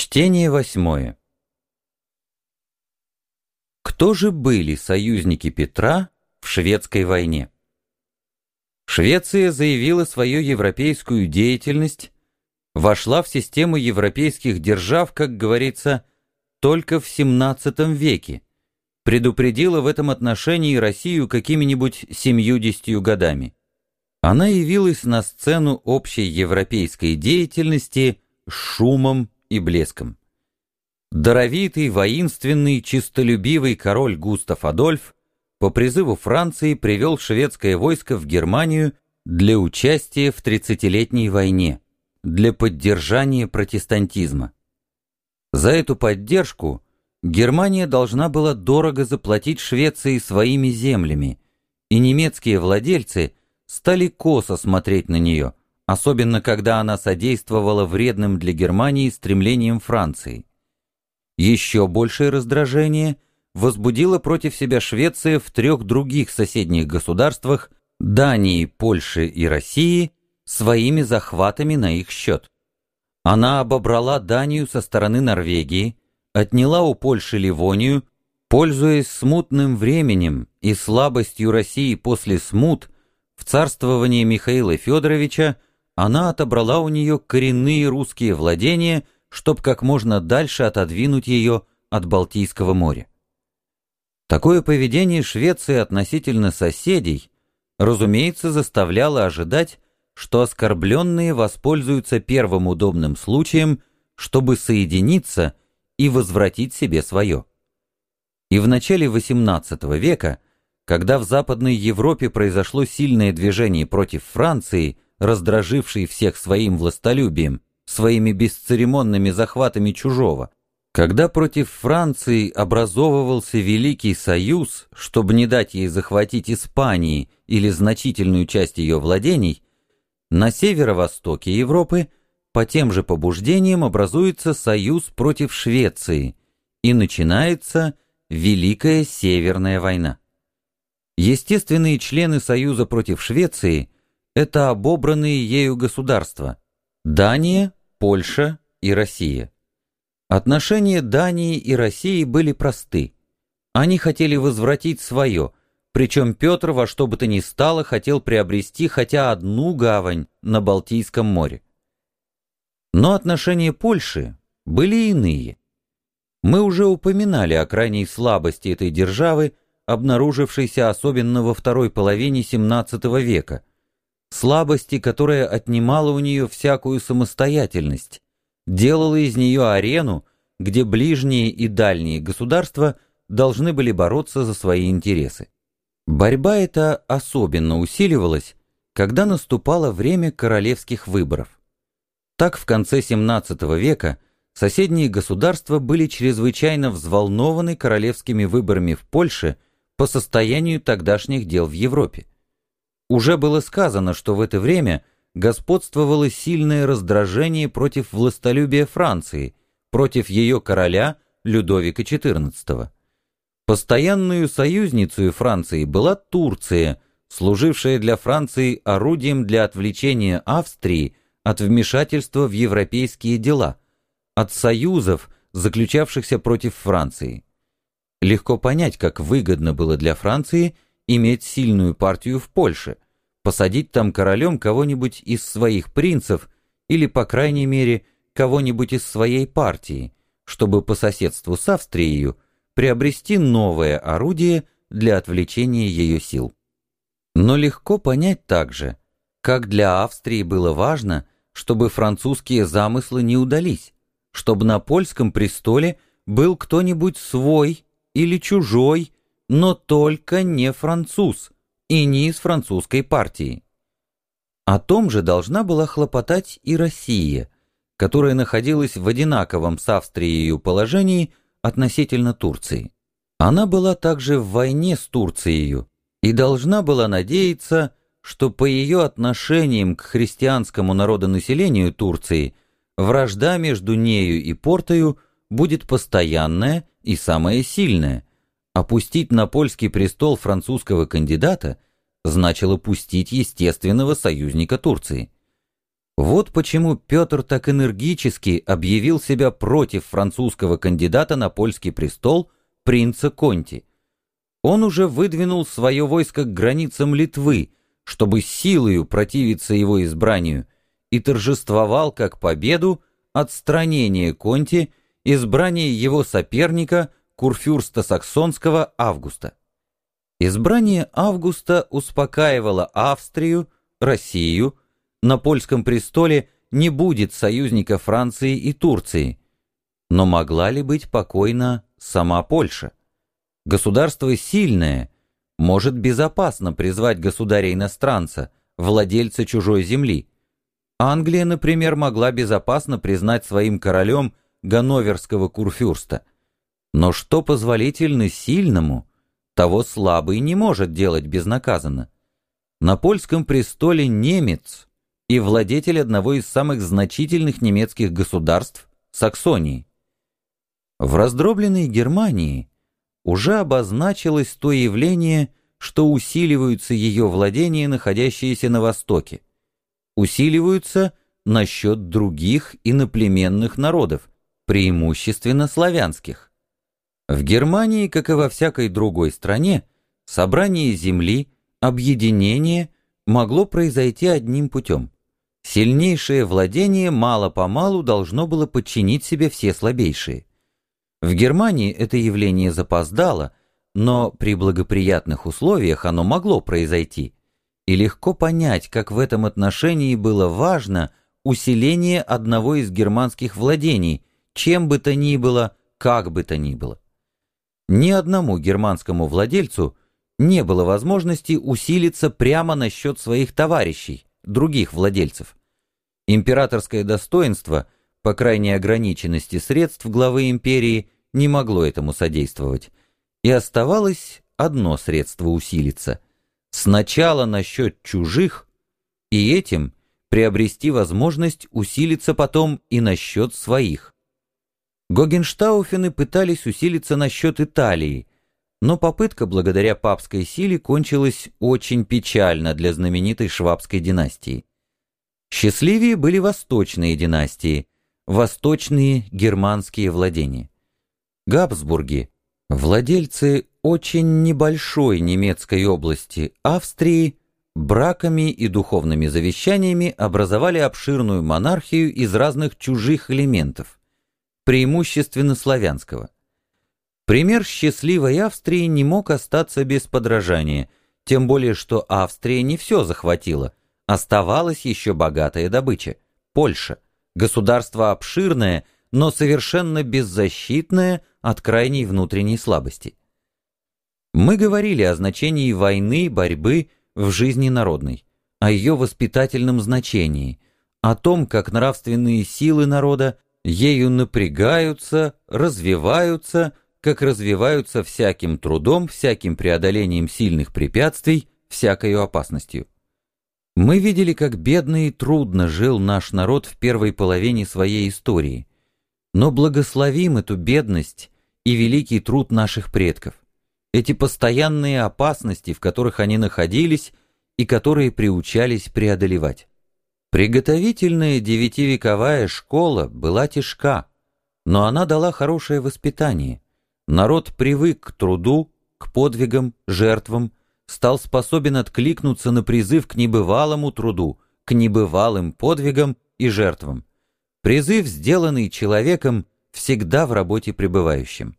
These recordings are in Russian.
Чтение восьмое. Кто же были союзники Петра в шведской войне? Швеция заявила свою европейскую деятельность, вошла в систему европейских держав, как говорится, только в XVII веке, предупредила в этом отношении Россию какими-нибудь семьюдесятью годами. Она явилась на сцену общей европейской деятельности шумом и блеском. Даровитый, воинственный, чистолюбивый король Густав Адольф по призыву Франции привел шведское войско в Германию для участия в Тридцатилетней войне, для поддержания протестантизма. За эту поддержку Германия должна была дорого заплатить Швеции своими землями, и немецкие владельцы стали косо смотреть на нее, особенно когда она содействовала вредным для Германии стремлениям Франции. Еще большее раздражение возбудила против себя Швеция в трех других соседних государствах Дании, Польши и России своими захватами на их счет. Она обобрала Данию со стороны Норвегии, отняла у Польши Ливонию, пользуясь смутным временем и слабостью России после смут, в царствовании Михаила Федоровича она отобрала у нее коренные русские владения, чтобы как можно дальше отодвинуть ее от Балтийского моря. Такое поведение Швеции относительно соседей, разумеется, заставляло ожидать, что оскорбленные воспользуются первым удобным случаем, чтобы соединиться и возвратить себе свое. И в начале XVIII века, когда в Западной Европе произошло сильное движение против Франции – раздраживший всех своим властолюбием, своими бесцеремонными захватами чужого, когда против Франции образовывался Великий Союз, чтобы не дать ей захватить Испании или значительную часть ее владений, на северо-востоке Европы по тем же побуждениям образуется союз против Швеции и начинается Великая Северная война. Естественные члены союза против Швеции – это обобранные ею государства – Дания, Польша и Россия. Отношения Дании и России были просты. Они хотели возвратить свое, причем Петр во что бы то ни стало хотел приобрести хотя одну гавань на Балтийском море. Но отношения Польши были иные. Мы уже упоминали о крайней слабости этой державы, обнаружившейся особенно во второй половине XVII века, слабости, которая отнимала у нее всякую самостоятельность, делала из нее арену, где ближние и дальние государства должны были бороться за свои интересы. Борьба эта особенно усиливалась, когда наступало время королевских выборов. Так в конце XVII века соседние государства были чрезвычайно взволнованы королевскими выборами в Польше по состоянию тогдашних дел в Европе. Уже было сказано, что в это время господствовало сильное раздражение против властолюбия Франции, против ее короля Людовика XIV. Постоянную союзницей Франции была Турция, служившая для Франции орудием для отвлечения Австрии от вмешательства в европейские дела, от союзов, заключавшихся против Франции. Легко понять, как выгодно было для Франции – иметь сильную партию в Польше, посадить там королем кого-нибудь из своих принцев или, по крайней мере, кого-нибудь из своей партии, чтобы по соседству с Австрией приобрести новое орудие для отвлечения ее сил. Но легко понять также, как для Австрии было важно, чтобы французские замыслы не удались, чтобы на польском престоле был кто-нибудь свой или чужой, но только не француз и не из французской партии. О том же должна была хлопотать и Россия, которая находилась в одинаковом с Австрией положении относительно Турции. Она была также в войне с Турцией и должна была надеяться, что по ее отношениям к христианскому народонаселению Турции вражда между нею и Портою будет постоянная и самая сильная, Опустить на польский престол французского кандидата значило пустить естественного союзника Турции. Вот почему Петр так энергически объявил себя против французского кандидата на польский престол принца Конти. Он уже выдвинул свое войско к границам Литвы, чтобы силою противиться его избранию, и торжествовал как победу отстранение Конти, избрание его соперника, курфюрста Саксонского Августа. Избрание Августа успокаивало Австрию, Россию, на польском престоле не будет союзника Франции и Турции. Но могла ли быть покойна сама Польша? Государство сильное может безопасно призвать государя-иностранца, владельца чужой земли. Англия, например, могла безопасно признать своим королем ганноверского курфюрста. Но что позволительно сильному, того слабый не может делать безнаказанно. На польском престоле немец и владетель одного из самых значительных немецких государств – Саксонии. В раздробленной Германии уже обозначилось то явление, что усиливаются ее владения, находящиеся на востоке. Усиливаются насчет других иноплеменных народов, преимущественно славянских. В Германии, как и во всякой другой стране, собрание земли – объединение могло произойти одним путем. Сильнейшее владение мало-помалу должно было подчинить себе все слабейшие. В Германии это явление запоздало, но при благоприятных условиях оно могло произойти. И легко понять, как в этом отношении было важно усиление одного из германских владений, чем бы то ни было, как бы то ни было. Ни одному германскому владельцу – не было возможности усилиться прямо насчет своих товарищей, других владельцев. Императорское достоинство, по крайней ограниченности средств главы империи, не могло этому содействовать. И оставалось одно средство усилиться. Сначала насчет чужих, и этим приобрести возможность усилиться потом и насчет своих. Гогенштауфены пытались усилиться насчет Италии, но попытка благодаря папской силе кончилась очень печально для знаменитой швабской династии. Счастливее были восточные династии, восточные германские владения. Габсбурги, владельцы очень небольшой немецкой области Австрии, браками и духовными завещаниями образовали обширную монархию из разных чужих элементов, преимущественно славянского – Пример счастливой Австрии не мог остаться без подражания, тем более что Австрия не все захватила. Оставалась еще богатая добыча – Польша. Государство обширное, но совершенно беззащитное от крайней внутренней слабости. Мы говорили о значении войны, борьбы в жизни народной, о ее воспитательном значении, о том, как нравственные силы народа ею напрягаются, развиваются – как развиваются всяким трудом, всяким преодолением сильных препятствий, всякою опасностью. Мы видели, как бедно и трудно жил наш народ в первой половине своей истории, но благословим эту бедность и великий труд наших предков, эти постоянные опасности, в которых они находились и которые приучались преодолевать. Приготовительная девятивековая школа была тяжка, но она дала хорошее воспитание – Народ привык к труду, к подвигам, жертвам, стал способен откликнуться на призыв к небывалому труду, к небывалым подвигам и жертвам. Призыв, сделанный человеком, всегда в работе пребывающим.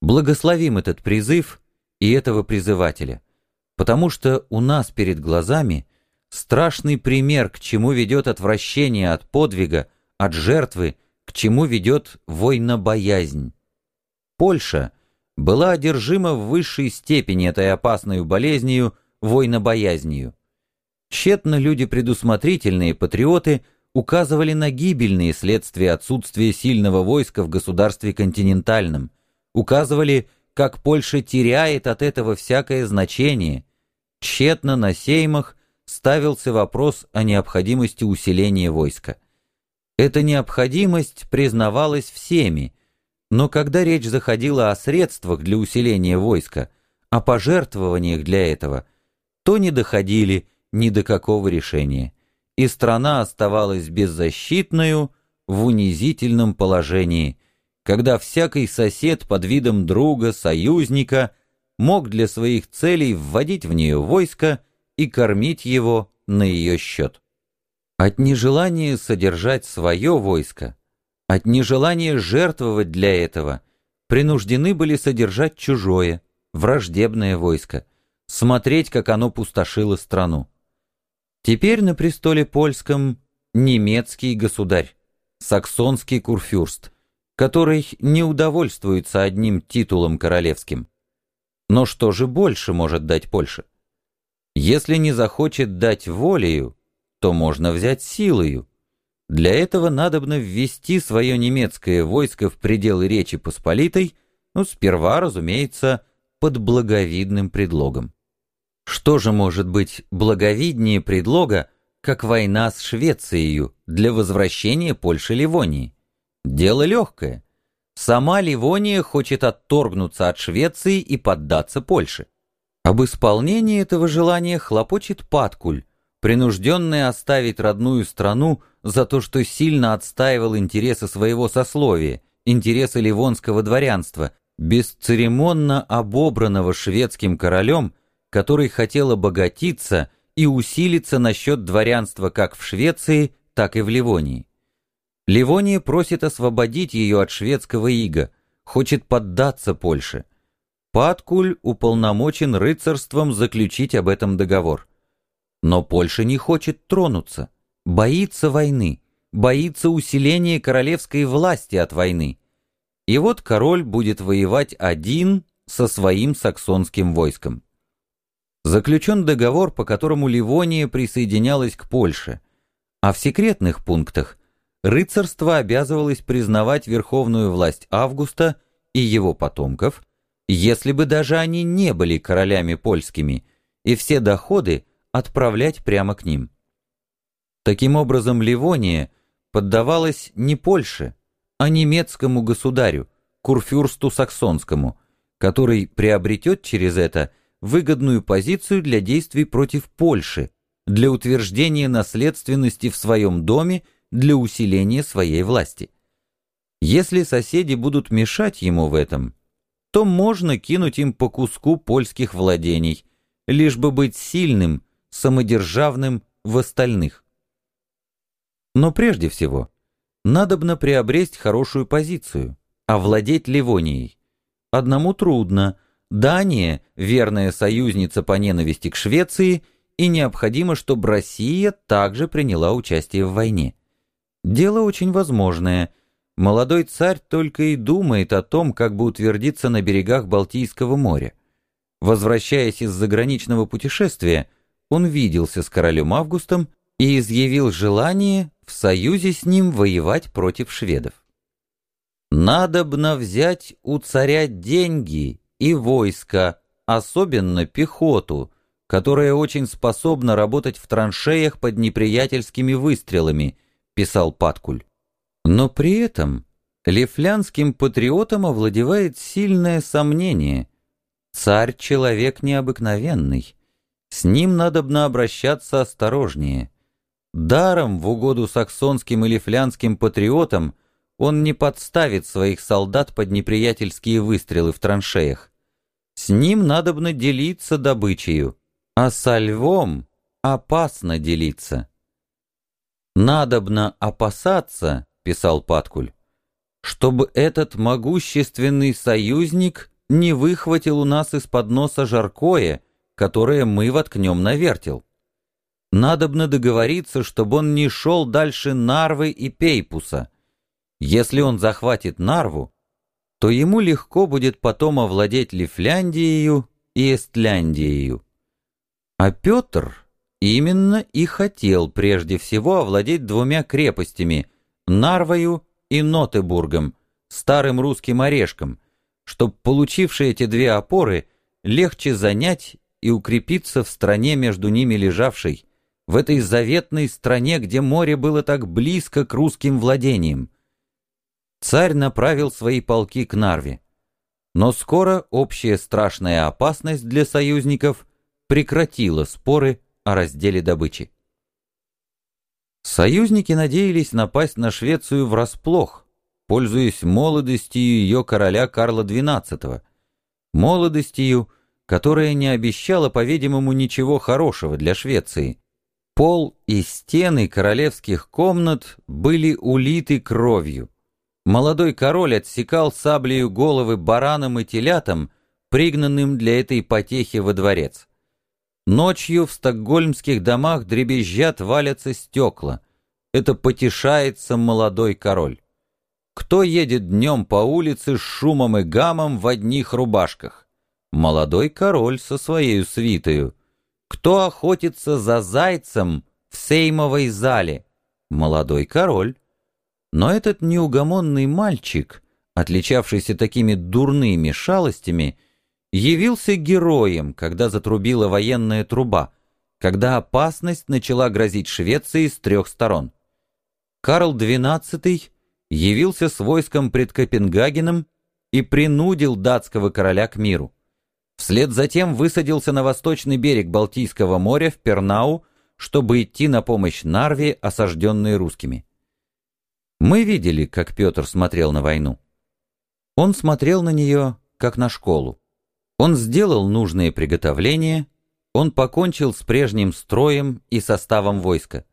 Благословим этот призыв и этого призывателя, потому что у нас перед глазами страшный пример, к чему ведет отвращение от подвига, от жертвы, к чему ведет войнобоязнь. Польша была одержима в высшей степени этой опасной болезнью, войнобоязнью. Тщетно люди предусмотрительные, патриоты, указывали на гибельные следствия отсутствия сильного войска в государстве континентальном, указывали, как Польша теряет от этого всякое значение. Тщетно на сеймах ставился вопрос о необходимости усиления войска. Эта необходимость признавалась всеми, но когда речь заходила о средствах для усиления войска, о пожертвованиях для этого, то не доходили ни до какого решения. и страна оставалась беззащитною в унизительном положении, когда всякий сосед под видом друга, союзника мог для своих целей вводить в нее войско и кормить его на ее счет. От нежелания содержать свое войско, от нежелания жертвовать для этого, принуждены были содержать чужое, враждебное войско, смотреть, как оно пустошило страну. Теперь на престоле польском немецкий государь, саксонский курфюрст, который не удовольствуется одним титулом королевским. Но что же больше может дать Польша? Если не захочет дать волею, то можно взять силою. Для этого надобно ввести свое немецкое войско в пределы Речи Посполитой, ну, сперва, разумеется, под благовидным предлогом. Что же может быть благовиднее предлога, как война с Швецией для возвращения Польши Ливонии? Дело легкое. Сама Ливония хочет отторгнуться от Швеции и поддаться Польше. Об исполнении этого желания хлопочет Паткуль, принужденный оставить родную страну за то, что сильно отстаивал интересы своего сословия, интересы ливонского дворянства, бесцеремонно обобранного шведским королем который хотел обогатиться и усилиться насчет дворянства как в Швеции, так и в Ливонии. Ливония просит освободить ее от шведского ига, хочет поддаться Польше. Паткуль уполномочен рыцарством заключить об этом договор. Но Польша не хочет тронуться, боится войны, боится усиления королевской власти от войны. И вот король будет воевать один со своим саксонским войском заключен договор, по которому Ливония присоединялась к Польше, а в секретных пунктах рыцарство обязывалось признавать верховную власть Августа и его потомков, если бы даже они не были королями польскими, и все доходы отправлять прямо к ним. Таким образом, Ливония поддавалась не Польше, а немецкому государю, курфюрсту саксонскому, который приобретет через это – выгодную позицию для действий против Польши, для утверждения наследственности в своем доме, для усиления своей власти. Если соседи будут мешать ему в этом, то можно кинуть им по куску польских владений, лишь бы быть сильным, самодержавным в остальных. Но прежде всего, надобно приобрести хорошую позицию, овладеть Ливонией. Одному трудно, Дания – верная союзница по ненависти к Швеции, и необходимо, чтобы Россия также приняла участие в войне. Дело очень возможное. Молодой царь только и думает о том, как бы утвердиться на берегах Балтийского моря. Возвращаясь из заграничного путешествия, он виделся с королем Августом и изъявил желание в союзе с ним воевать против шведов. «Надобно взять у царя деньги и войско, особенно пехоту, которая очень способна работать в траншеях под неприятельскими выстрелами, писал Паткуль. Но при этом лифлянским патриотом овладевает сильное сомнение. Царь — человек необыкновенный. С ним надобно обращаться осторожнее. Даром в угоду саксонским и лифлянским патриотам он не подставит своих солдат под неприятельские выстрелы в траншеях. С ним надобно делиться добычею, а со львом опасно делиться. «Надобно опасаться», — писал Паткуль, «чтобы этот могущественный союзник не выхватил у нас из-под носа жаркое, которое мы воткнем на вертел. Надобно договориться, чтобы он не шел дальше Нарвы и Пейпуса. Если он захватит Нарву, то ему легко будет потом овладеть Лифляндией и Эстляндией. А Петр именно и хотел прежде всего овладеть двумя крепостями – Нарвою и Нотебургом, старым русским орешком, чтобы, получившие эти две опоры, легче занять и укрепиться в стране между ними лежавшей, в этой заветной стране, где море было так близко к русским владениям царь направил свои полки к Нарве. Но скоро общая страшная опасность для союзников прекратила споры о разделе добычи. Союзники надеялись напасть на Швецию врасплох, пользуясь молодостью ее короля Карла XII, молодостью, которая не обещала, по-видимому, ничего хорошего для Швеции. Пол и стены королевских комнат были улиты кровью. Молодой король отсекал саблею головы баранам и телятам, пригнанным для этой потехи во дворец. Ночью в стокгольмских домах дребезжат валятся стекла. Это потешается молодой король. Кто едет днем по улице с шумом и гамом в одних рубашках? Молодой король со своей свитою. Кто охотится за зайцем в сеймовой зале? Молодой король. Но этот неугомонный мальчик, отличавшийся такими дурными шалостями, явился героем, когда затрубила военная труба, когда опасность начала грозить Швеции с трех сторон. Карл XII явился с войском пред Копенгагеном и принудил датского короля к миру. Вслед затем высадился на восточный берег Балтийского моря в Пернау, чтобы идти на помощь Нарве, осажденной русскими. Мы видели, как Петр смотрел на войну. Он смотрел на нее, как на школу. Он сделал нужные приготовления, он покончил с прежним строем и составом войска.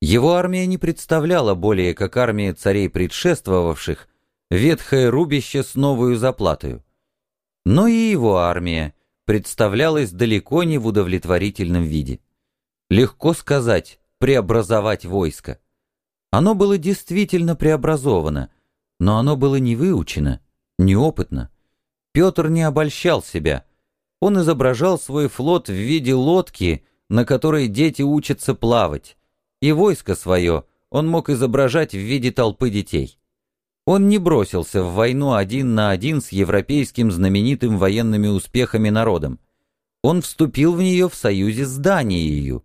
Его армия не представляла более, как армия царей предшествовавших, ветхое рубище с новую заплатою. Но и его армия представлялась далеко не в удовлетворительном виде. Легко сказать, преобразовать войско. Оно было действительно преобразовано, но оно было не выучено, неопытно. Петр не обольщал себя. Он изображал свой флот в виде лодки, на которой дети учатся плавать, и войско свое он мог изображать в виде толпы детей. Он не бросился в войну один на один с европейским знаменитым военными успехами народом. Он вступил в нее в союзе с Данией,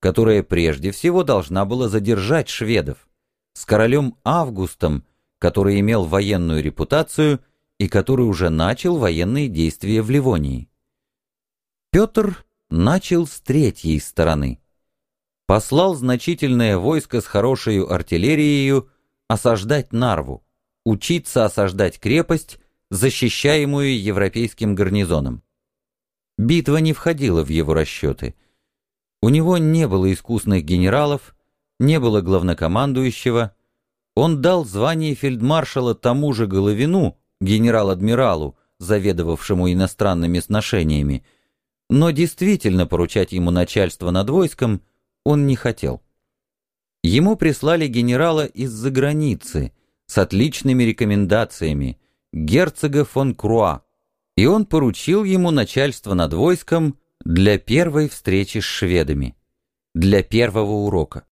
которая прежде всего должна была задержать шведов, с королем Августом, который имел военную репутацию – и который уже начал военные действия в Ливонии. Петр начал с третьей стороны. Послал значительное войско с хорошей артиллерией осаждать Нарву, учиться осаждать крепость, защищаемую европейским гарнизоном. Битва не входила в его расчеты. У него не было искусных генералов, не было главнокомандующего. Он дал звание фельдмаршала тому же Головину, генерал-адмиралу, заведовавшему иностранными сношениями, но действительно поручать ему начальство над войском он не хотел. Ему прислали генерала из-за границы с отличными рекомендациями, герцога фон Круа, и он поручил ему начальство над войском для первой встречи с шведами, для первого урока.